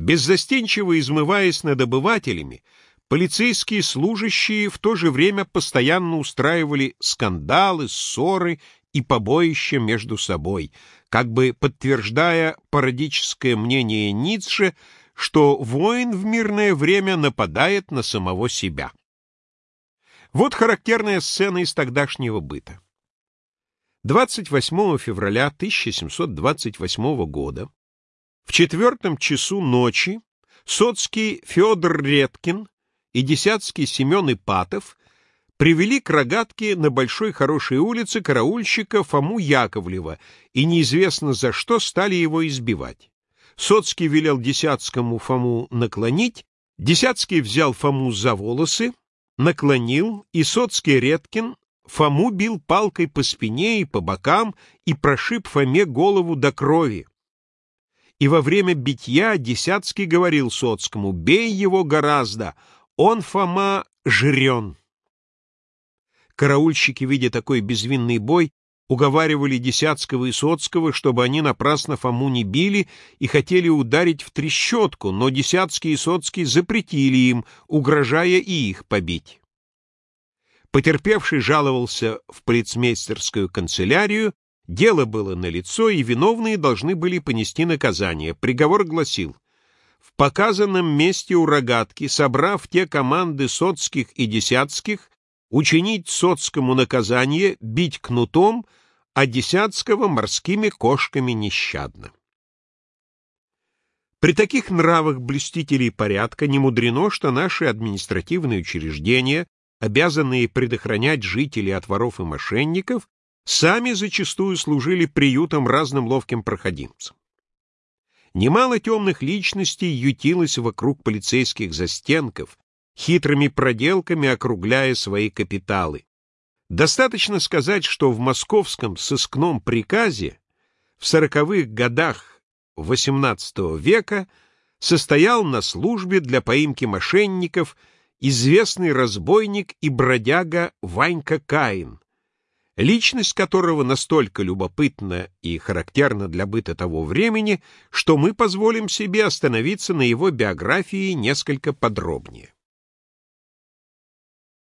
Беззастенчиво измываясь над обывателями, полицейские служащие в то же время постоянно устраивали скандалы, ссоры и побоища между собой, как бы подтверждая пародическое мнение Ницше, что воин в мирное время нападает на самого себя. Вот характерная сцена из тогдашнего быта. 28 февраля 1728 года в четвертом часу ночи Соцкий Федор Редкин и Десятский Семен Ипатов привели к рогатке на Большой Хорошей улице караульщика Фому Яковлева и неизвестно за что стали его избивать. Соцкий велел Десятскому Фому наклонить, Десятский взял Фому за волосы, наклонил, и Соцкий Редкин Фому бил палкой по спине и по бокам и прошиб Фоме голову до крови. И во время битья Десятский говорил Соцкому «Бей его гораздо, он, Фома, жрен». Караульщики, видя такой безвинный бой, уговаривали Десятского и Соцкого, чтобы они напрасно Фому не били и хотели ударить в трещотку, но Десятский и Соцкий запретили им, угрожая и их побить. Потерпевший жаловался в полицмейстерскую канцелярию, дело было налицо, и виновные должны были понести наказание. Приговор гласил в показанном месте у рогатки, собрав те команды соцких и десятских, учинить соцкому наказание, бить кнутом, а десятского морскими кошками нещадно. При таких нравах блюстителей порядка не мудрено, что наши административные учреждения, обязанные предохранять жителей от воров и мошенников, сами зачастую служили приютом разным ловким проходимцам. Немало темных личностей ютилось вокруг полицейских застенков, хитрыми проделками округляя свои капиталы. Достаточно сказать, что в московском сыскном приказе в сороковых годах XVIII века состоял на службе для поимки мошенников известный разбойник и бродяга Ванька Каин, личность которого настолько любопытна и характерна для быта того времени, что мы позволим себе остановиться на его биографии несколько подробнее.